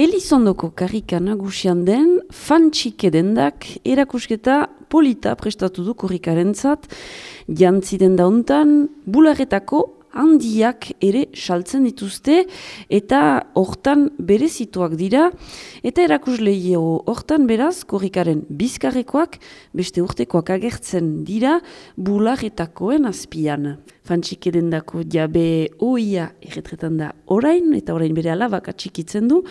Elizondoko karrika nagusian den fantxike dendak erakusketa polita prestatu du korrikaren zat, jantzi denda hontan, bularretako handiak ere saltzen dituzte eta hortan berezituak dira eta erakusleio hortan beraz korrikaren bizkarrekoak beste urtekoak agertzen dira bularretakoen azpian. Fantxike dendako jabe oia erretretan da orain eta orain bere alabak atxikitzen du,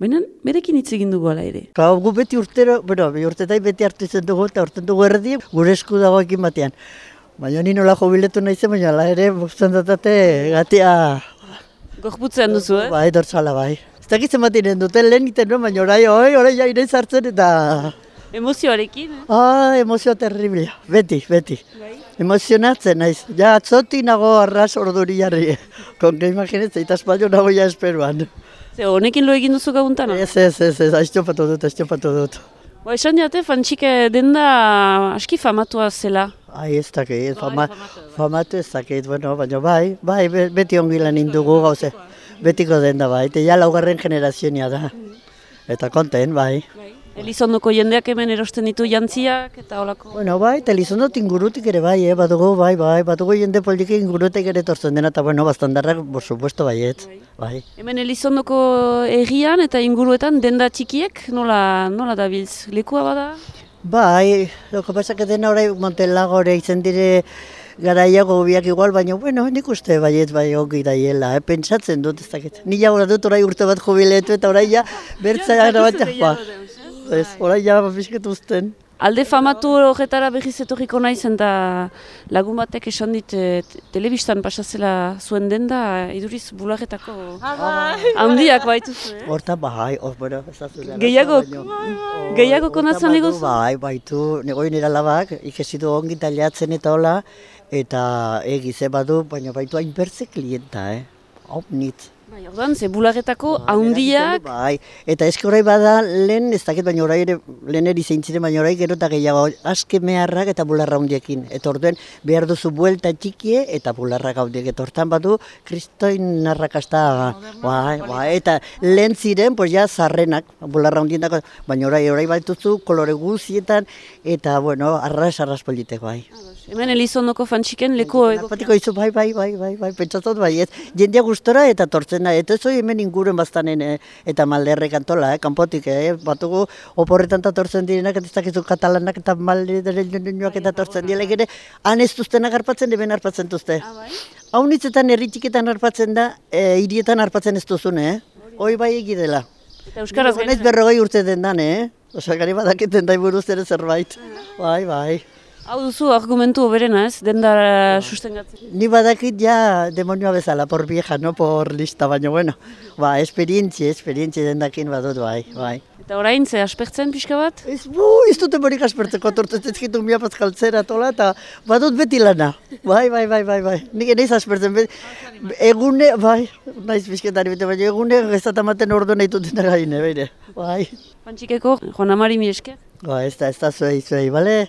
Baina, berekin hitz egin dugu ala ere. Kau, gu beti urtero, bueno, urtetai beti hartu izan dugu eta urten dugu erdi, gure esku dago ekin batean. Baina ni nola jubiletu nahi zen, baina ere, buktzen datate, gatia... Gorputzean duzu, eh? Bai, dortzala, bai. Ez dakitzen bat iren duten lehen iten nuen, baina orai, oi, orai jaire zartzen eta... Emozioarekin, eh? Ah, emozio terriblia, beti, beti. Bai. Emozionatzen naiz, ja, atzoti nago arras orduri jarri. Konke imaginetzen, eta espalio nago ja esperuan. Ze honekin lo egin duzu gauntan? Ez, ez, ez, ez, aiztopatu dut, aiztopatu dut. Ba, esan diate, fantxike denda aski famatua zela. Ai, ez dakit, fama, famatu ez dakit, bueno, baina bai, bai, be- beti ongi lan indugu gauze, betiko den da bai, eta ja laugarren generazioa da. Eta konten, bai. Elizondoko jendeak hemen erosten ditu jantziak eta holako. Bueno, bai, eta Elizondot ingurutik ere bai, eh, badugu, bai, bai, badugu jende politike ingurutik ere tortzen dena, eta bueno, bastandarrak, por supuesto, baiet, bai. Hemen Elizondoko herrian eta inguruetan denda txikiek nola, nola dabiltz? Lekua bada? Bai, loko pasak dena orai Montelagore izen dire garaiago biak igual, baina, bueno, nik uste baiet bai ongi daiela, eh? pentsatzen dut ez dakit. Ni ja dut orai urte bat jubiletu eta orai ja bertza gara bat ba. Ez, orai ja bizket uzten. Alde famatu horretara berriz etorriko naiz eta lagun batek esan dit eh, te- telebistan pasazela zuen denda iduriz bularretako handiak baituzu, eh? Horta bai, hor, da Gehiago- arazoa, baino. gehiago Horta konatzen diguzu? Bai, baitu, negoi nire labak, ikesitu ongi taliatzen eta hola, eta egize badu, baina baitu hainbertze klienta, eh? Hau, nitz. Bai, ordan, ze bularretako handiak, Bai, eta eske orai bada lehen, ez dakit baina orai ere, lehen eri zeintzire baina orai gero eta gehiago, aske meharrak eta bularra hundiekin. Eta orduen behar duzu buelta txikie eta bularra gaundiek. Eta hortan badu, kristoin narrakasta, bai, bai, eta lehen ziren, pues ja, zarrenak, bularra hundiendako, baina orai, orai baituzu, kolore guzietan, eta, bueno, arras, arras politeko, bai. Hemen Elizondoko fantxiken leku Patiko izu, bai, bai, bai, bai, bai, pentsatzen bai, ez. Jendea gustora eta tortzen da, eta ez hemen inguruen bastanen eh, eta malderrek antola, eh, kanpotik, eh, batugu oporretan eta tortzen direnak, eta ez dakizu katalanak eta malderreak eta tortzen direnak ere, han ez duztenak harpatzen, hemen harpatzen duzte. Hau nitzetan herri txiketan harpatzen da, e, hirietan harpatzen ez duzune, eh? Hoi bai egidela. Eta Euskaraz gainera. berrogei urte den dan, eh? Osa, gari badaketen da buruz ere zerbait. Bai, bai. Hau duzu argumentu oberena ez, denda sustengatzen. Ni badakit ja demonioa bezala, por vieja, no por lista, baina bueno. Ba, esperientzia, esperientzia dendakin badut, bai, bai. Eta orain, ze aspertzen pixka bat? Ez, bu, ez dute morik aspertzeko tortez ez gitu mia paskaltzera tola, eta badut beti lana. Bai, bai, bai, bai, bai. Nik naiz aspertzen, beti, egune, bai, naiz bizketari bete, baina egune gezatamaten ordu nahi duten gaine, beire. Bai, Fantxikeko, Juan Amari mi esker. ba, ez da, ez da zuei, zuei, bale?